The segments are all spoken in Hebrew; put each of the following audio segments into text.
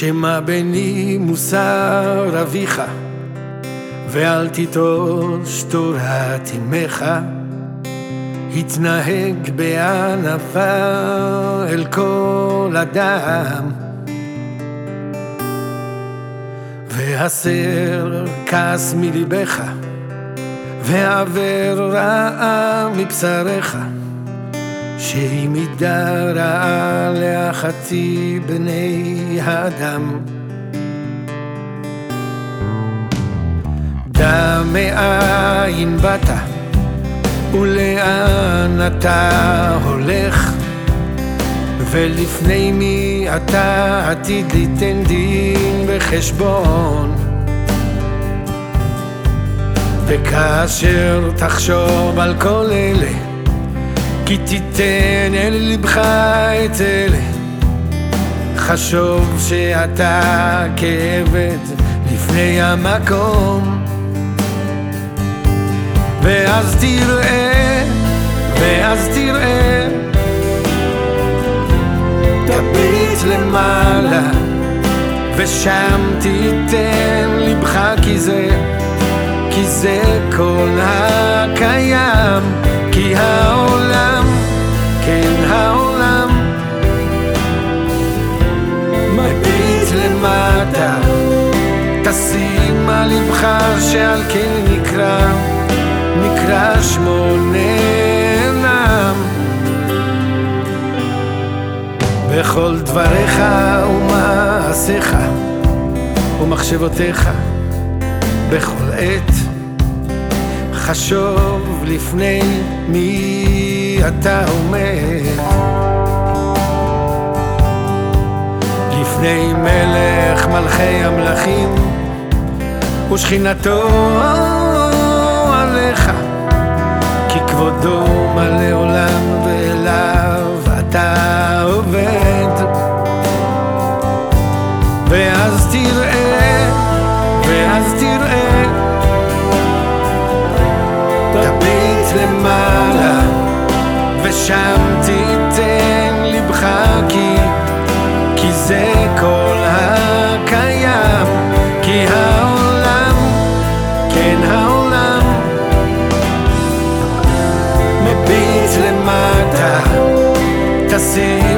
שמע בני מוסר אביך, ואל תיטוש תורת אמך. התנהג בענפה אל כל אדם, והסר כעס מליבך, ועבר רעה מבשריך. שהיא מידה רעה לאחתי בני האדם. דע מאין באת ולאן אתה הולך ולפני מי אתה עתיד ליתן דין וחשבון וכאשר תחשוב על כל אלה כי תיתן אל לבך את אלה. חשוב שאתה כעבד לפני המקום. ואז תראה, ואז תראה. תביט למעלה ושם תיתן לבך כי זה, כי זה כל הקיים. כי העולם, למטה. תשים על לבך שעל כן נקרא נקרא שמו נעלם בכל דבריך ומעשיך ומחשבותיך בכל עת חשוב לפני מי אתה עומד לפני מלך מלכי המלכים ושכינתו עליך כי כבודו מלא עולם ואליו אתה עובד. ואז תראה, ואז תראה למעלה ושם תיתן לבך כי כי זה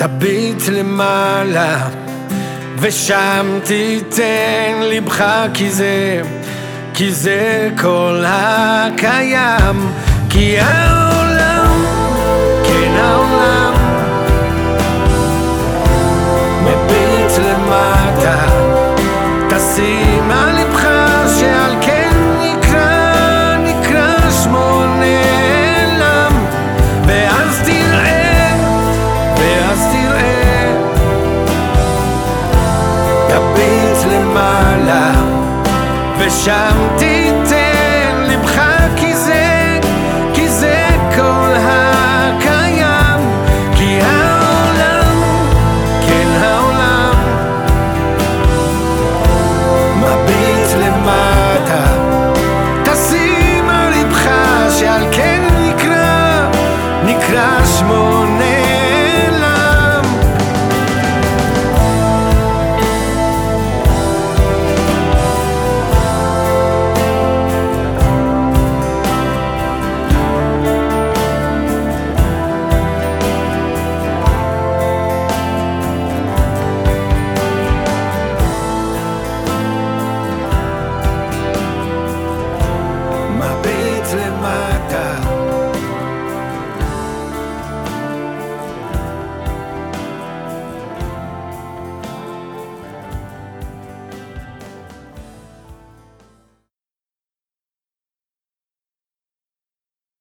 תביט למעלה ושם תיתן לבך כי זה כי זה כל הקיים. כי העולם כן העולם מביט למטה תשים תביט